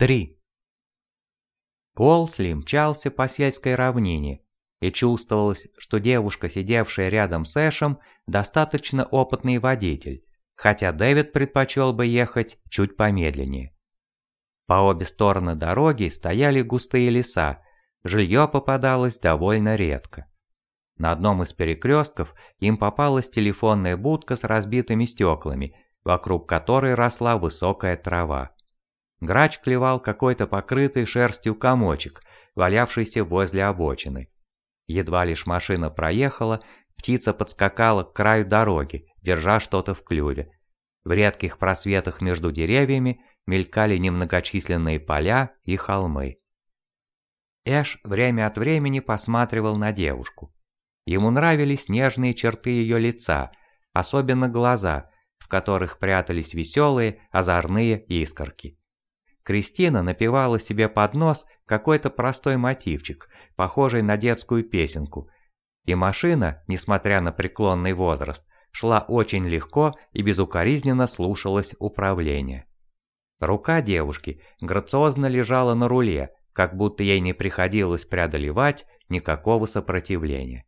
3. Уолсли мчался по сельской равнине, и чувствовалось, что девушка, сидевшая рядом с Эшем, достаточно опытный водитель, хотя Дэвид предпочел бы ехать чуть помедленнее. По обе стороны дороги стояли густые леса, жилье попадалось довольно редко. На одном из перекрестков им попалась телефонная будка с разбитыми стеклами, вокруг которой росла высокая трава. Грач клевал какой-то покрытый шерстью комочек, валявшийся возле обочины. Едва лишь машина проехала, птица подскакала к краю дороги, держа что-то в клюве. В редких просветах между деревьями мелькали немногочисленные поля и холмы. Эш время от времени посматривал на девушку. Ему нравились нежные черты ее лица, особенно глаза, в которых прятались веселые, озорные искорки. Кристина напевала себе под нос какой-то простой мотивчик, похожий на детскую песенку. И машина, несмотря на преклонный возраст, шла очень легко и безукоризненно слушалась управления. Рука девушки грациозно лежала на руле, как будто ей не приходилось преодолевать никакого сопротивления.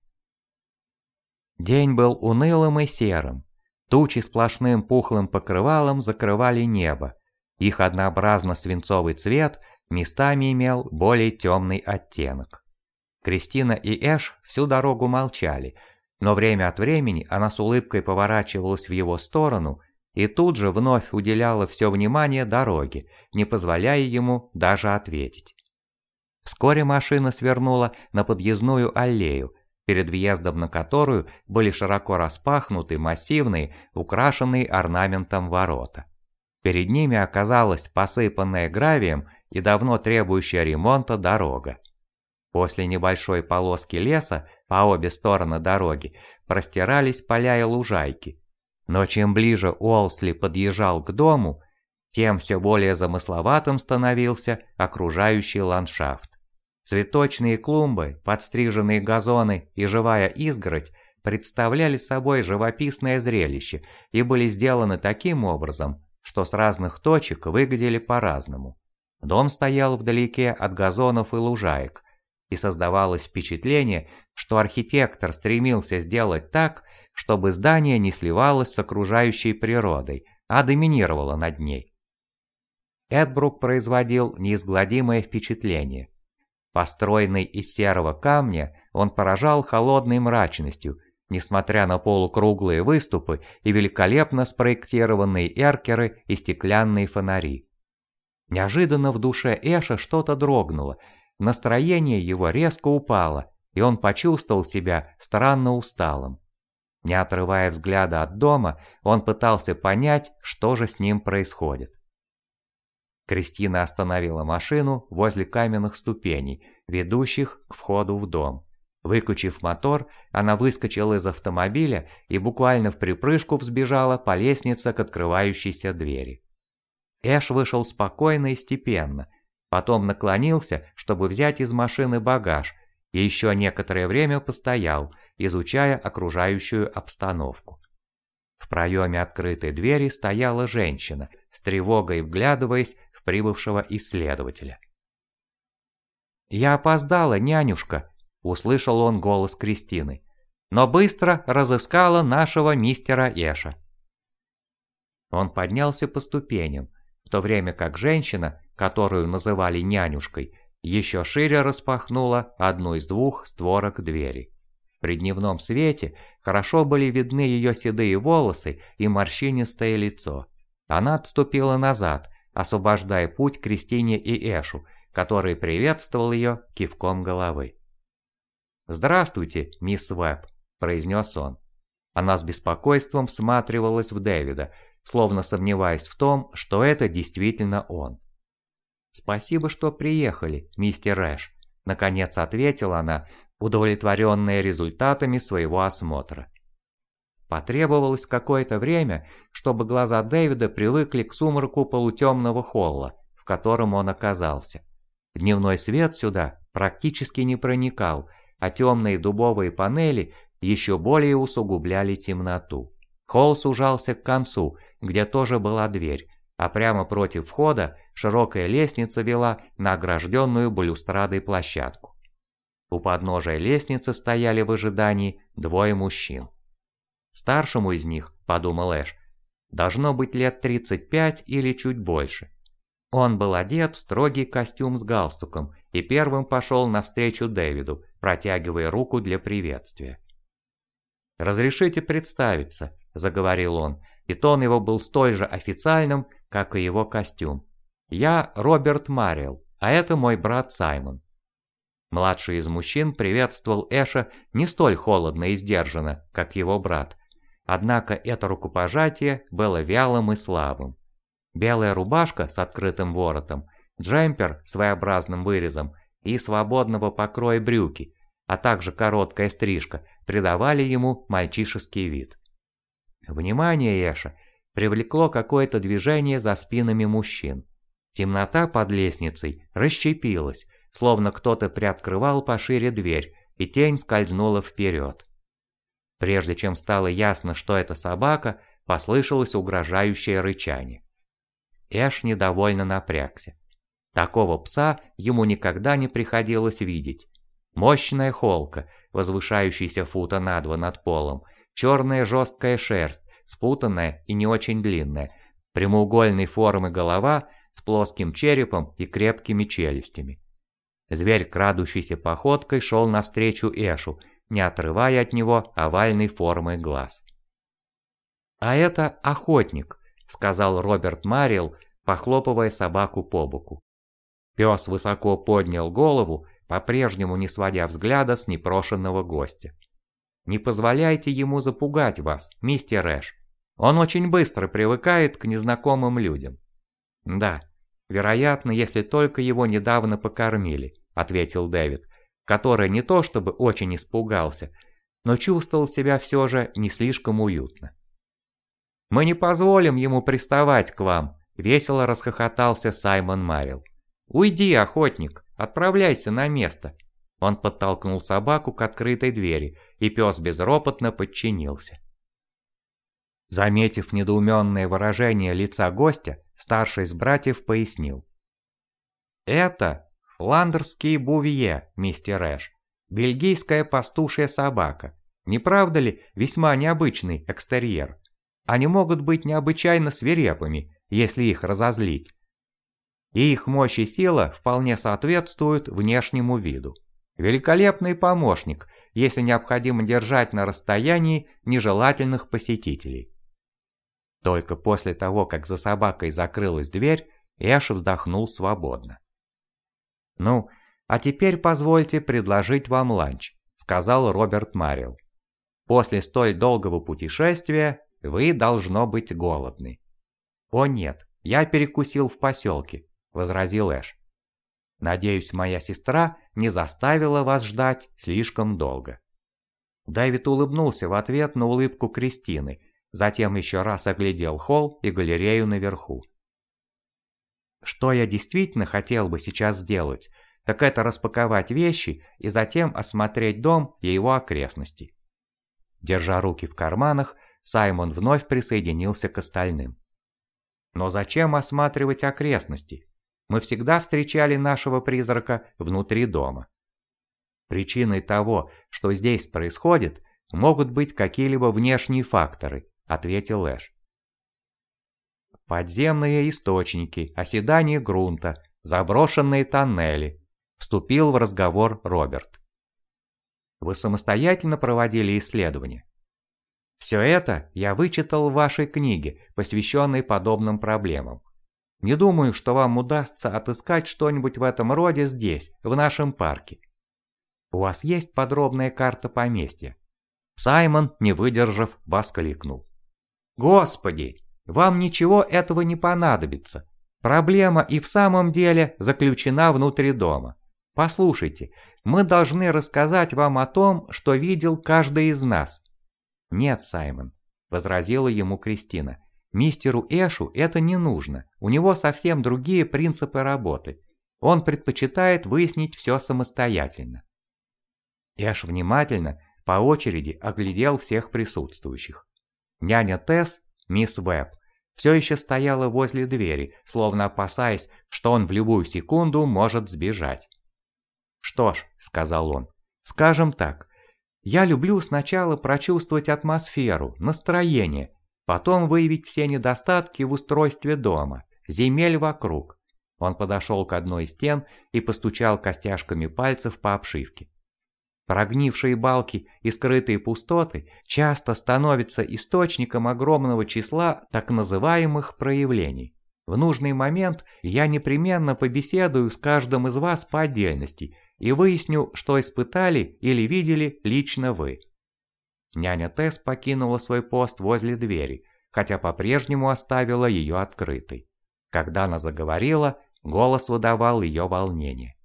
День был унылым и серым. Тучи сплошным пухлым покрывалом закрывали небо, их однообразно-свинцовый цвет местами имел более темный оттенок. Кристина и Эш всю дорогу молчали, но время от времени она с улыбкой поворачивалась в его сторону и тут же вновь уделяла все внимание дороге, не позволяя ему даже ответить. Вскоре машина свернула на подъездную аллею, перед въездом на которую были широко распахнуты массивные, украшенные орнаментом ворота. Перед ними оказалась посыпанная гравием и давно требующая ремонта дорога. После небольшой полоски леса по обе стороны дороги простирались поля и лужайки. Но чем ближе Уолсли подъезжал к дому, тем все более замысловатым становился окружающий ландшафт. Цветочные клумбы, подстриженные газоны и живая изгородь представляли собой живописное зрелище и были сделаны таким образом, что с разных точек выглядели по-разному. Дом стоял вдалеке от газонов и лужаек, и создавалось впечатление, что архитектор стремился сделать так, чтобы здание не сливалось с окружающей природой, а доминировало над ней. Эдбрук производил неизгладимое впечатление. Построенный из серого камня, он поражал холодной мрачностью несмотря на полукруглые выступы и великолепно спроектированные эркеры и стеклянные фонари. Неожиданно в душе Эша что-то дрогнуло, настроение его резко упало, и он почувствовал себя странно усталым. Не отрывая взгляда от дома, он пытался понять, что же с ним происходит. Кристина остановила машину возле каменных ступеней, ведущих к входу в дом. Выключив мотор, она выскочила из автомобиля и буквально в припрыжку взбежала по лестнице к открывающейся двери. Эш вышел спокойно и степенно, потом наклонился, чтобы взять из машины багаж, и еще некоторое время постоял, изучая окружающую обстановку. В проеме открытой двери стояла женщина, с тревогой вглядываясь в прибывшего исследователя. «Я опоздала, нянюшка», услышал он голос Кристины, но быстро разыскала нашего мистера Эша. Он поднялся по ступеням, в то время как женщина, которую называли нянюшкой, еще шире распахнула одну из двух створок двери. При дневном свете хорошо были видны ее седые волосы и морщинистое лицо. Она отступила назад, освобождая путь Кристине и Эшу, который приветствовал ее кивком головы. «Здравствуйте, мисс Веб», – произнес он. Она с беспокойством всматривалась в Дэвида, словно сомневаясь в том, что это действительно он. «Спасибо, что приехали, мистер Рэш», – наконец ответила она, удовлетворенная результатами своего осмотра. Потребовалось какое-то время, чтобы глаза Дэвида привыкли к сумраку полутемного холла, в котором он оказался. Дневной свет сюда практически не проникал – а темные дубовые панели еще более усугубляли темноту. Холл сужался к концу, где тоже была дверь, а прямо против входа широкая лестница вела на огражденную балюстрадой площадку. У подножия лестницы стояли в ожидании двое мужчин. Старшему из них, подумал Эш, должно быть лет 35 или чуть больше. Он был одет в строгий костюм с галстуком и первым пошел навстречу Дэвиду, протягивая руку для приветствия. «Разрешите представиться», – заговорил он, и тон его был столь же официальным, как и его костюм. «Я Роберт Марил, а это мой брат Саймон». Младший из мужчин приветствовал Эша не столь холодно и сдержанно, как его брат. Однако это рукопожатие было вялым и слабым. Белая рубашка с открытым воротом, джемпер своеобразным вырезом и свободного покроя брюки, а также короткая стрижка придавали ему мальчишеский вид. Внимание Эша привлекло какое-то движение за спинами мужчин. Темнота под лестницей расщепилась, словно кто-то приоткрывал пошире дверь, и тень скользнула вперед. Прежде чем стало ясно, что это собака, послышалось угрожающее рычание. Эш недовольно напрягся. Такого пса ему никогда не приходилось видеть. Мощная холка, возвышающаяся фута на два над полом, черная жесткая шерсть, спутанная и не очень длинная, прямоугольной формы голова с плоским черепом и крепкими челюстями. Зверь, крадущийся походкой, шел навстречу Эшу, не отрывая от него овальной формы глаз. «А это охотник», сказал Роберт Марил, похлопывая собаку по боку. Пес высоко поднял голову, по-прежнему не сводя взгляда с непрошенного гостя. «Не позволяйте ему запугать вас, мистер Эш. Он очень быстро привыкает к незнакомым людям». «Да, вероятно, если только его недавно покормили», — ответил Дэвид, который не то чтобы очень испугался, но чувствовал себя все же не слишком уютно. «Мы не позволим ему приставать к вам», – весело расхохотался Саймон Марил. «Уйди, охотник, отправляйся на место». Он подтолкнул собаку к открытой двери, и пес безропотно подчинился. Заметив недоуменное выражение лица гостя, старший из братьев пояснил. «Это фландерский бувье, мистер Эш, бельгийская пастушья собака. Не правда ли весьма необычный экстерьер?» Они могут быть необычайно свирепыми, если их разозлить. И их мощь и сила вполне соответствуют внешнему виду. Великолепный помощник, если необходимо держать на расстоянии нежелательных посетителей. Только после того, как за собакой закрылась дверь, Эш вздохнул свободно. «Ну, а теперь позвольте предложить вам ланч», — сказал Роберт Марил. «После столь долгого путешествия вы должно быть голодны. О нет, я перекусил в поселке, возразил Эш. Надеюсь, моя сестра не заставила вас ждать слишком долго. Дэвид улыбнулся в ответ на улыбку Кристины, затем еще раз оглядел холл и галерею наверху. Что я действительно хотел бы сейчас сделать, так это распаковать вещи и затем осмотреть дом и его окрестности. Держа руки в карманах, Саймон вновь присоединился к остальным. Но зачем осматривать окрестности? Мы всегда встречали нашего призрака внутри дома. Причиной того, что здесь происходит, могут быть какие-либо внешние факторы, ответил Эш. Подземные источники, оседание грунта, заброшенные тоннели, вступил в разговор Роберт. Вы самостоятельно проводили исследования? Все это я вычитал в вашей книге, посвященной подобным проблемам. Не думаю, что вам удастся отыскать что-нибудь в этом роде здесь, в нашем парке. У вас есть подробная карта поместья?» Саймон, не выдержав, воскликнул. «Господи, вам ничего этого не понадобится. Проблема и в самом деле заключена внутри дома. Послушайте, мы должны рассказать вам о том, что видел каждый из нас. «Нет, Саймон», – возразила ему Кристина. «Мистеру Эшу это не нужно, у него совсем другие принципы работы. Он предпочитает выяснить все самостоятельно». Эш внимательно, по очереди, оглядел всех присутствующих. Няня Тесс, мисс Веб, все еще стояла возле двери, словно опасаясь, что он в любую секунду может сбежать. «Что ж», — сказал он, — «скажем так, я люблю сначала прочувствовать атмосферу, настроение, потом выявить все недостатки в устройстве дома, земель вокруг». Он подошел к одной из стен и постучал костяшками пальцев по обшивке. Прогнившие балки и скрытые пустоты часто становятся источником огромного числа так называемых проявлений. В нужный момент я непременно побеседую с каждым из вас по отдельности и выясню, что испытали или видели лично вы. Няня Тесс покинула свой пост возле двери, хотя по-прежнему оставила ее открытой. Когда она заговорила, голос выдавал ее волнение.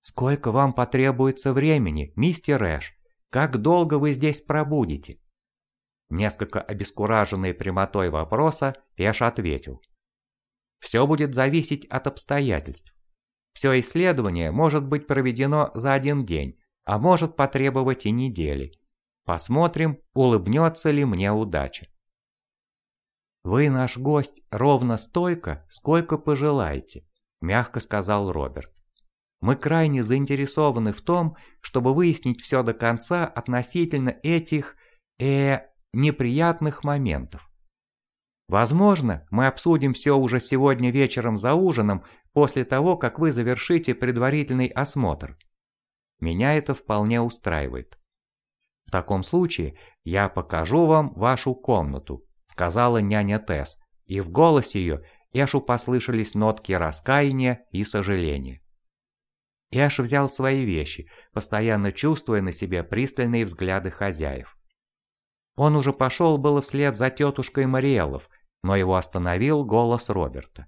«Сколько вам потребуется времени, мистер Эш? Как долго вы здесь пробудете?» Несколько обескураженный прямотой вопроса, Эш ответил. «Все будет зависеть от обстоятельств. Все исследование может быть проведено за один день, а может потребовать и недели. Посмотрим, улыбнется ли мне удача». «Вы наш гость ровно столько, сколько пожелаете», – мягко сказал Роберт. Мы крайне заинтересованы в том, чтобы выяснить все до конца относительно этих, э, неприятных моментов. Возможно, мы обсудим все уже сегодня вечером за ужином, после того, как вы завершите предварительный осмотр. Меня это вполне устраивает. В таком случае я покажу вам вашу комнату, сказала няня Тесс, и в голосе ее Эшу послышались нотки раскаяния и сожаления. Эш взял свои вещи, постоянно чувствуя на себе пристальные взгляды хозяев. Он уже пошел было вслед за тетушкой Мариэллов, но его остановил голос Роберта.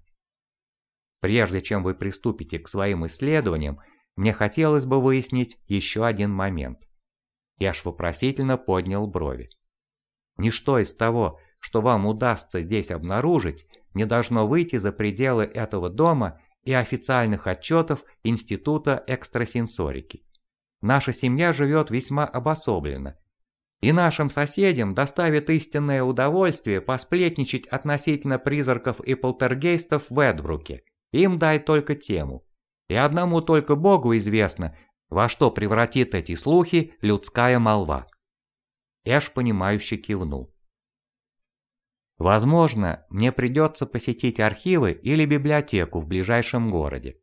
Прежде чем вы приступите к своим исследованиям, мне хотелось бы выяснить еще один момент. Эш вопросительно поднял брови. Ничто из того, что вам удастся здесь обнаружить, не должно выйти за пределы этого дома и официальных отчетов Института экстрасенсорики. Наша семья живет весьма обособленно. И нашим соседям доставит истинное удовольствие посплетничать относительно призраков и полтергейстов в Эдбруке. Им дай только тему. И одному только Богу известно, во что превратит эти слухи людская молва. Эш понимающе кивнул. Возможно, мне придется посетить архивы или библиотеку в ближайшем городе.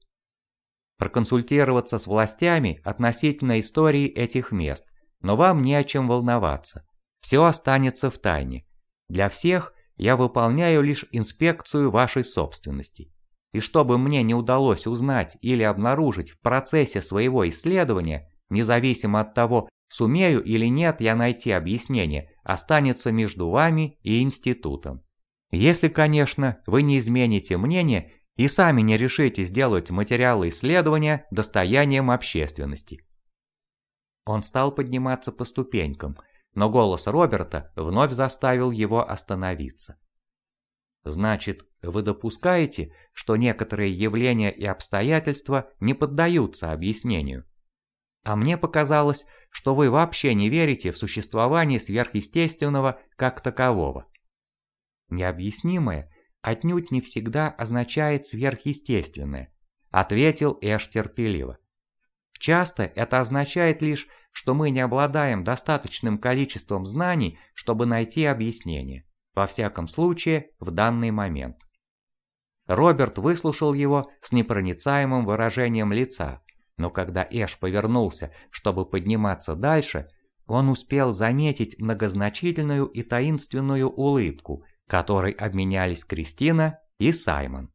Проконсультироваться с властями относительно истории этих мест, но вам не о чем волноваться. Все останется в тайне. Для всех я выполняю лишь инспекцию вашей собственности. И чтобы мне не удалось узнать или обнаружить в процессе своего исследования, независимо от того, Сумею или нет я найти объяснение, останется между вами и институтом. Если, конечно, вы не измените мнение и сами не решите сделать материалы исследования достоянием общественности. Он стал подниматься по ступенькам, но голос Роберта вновь заставил его остановиться. Значит, вы допускаете, что некоторые явления и обстоятельства не поддаются объяснению? А мне показалось, что вы вообще не верите в существование сверхъестественного как такового. Необъяснимое отнюдь не всегда означает сверхъестественное, ответил Эш терпеливо. Часто это означает лишь, что мы не обладаем достаточным количеством знаний, чтобы найти объяснение, во всяком случае в данный момент. Роберт выслушал его с непроницаемым выражением лица, но когда Эш повернулся, чтобы подниматься дальше, он успел заметить многозначительную и таинственную улыбку, которой обменялись Кристина и Саймон.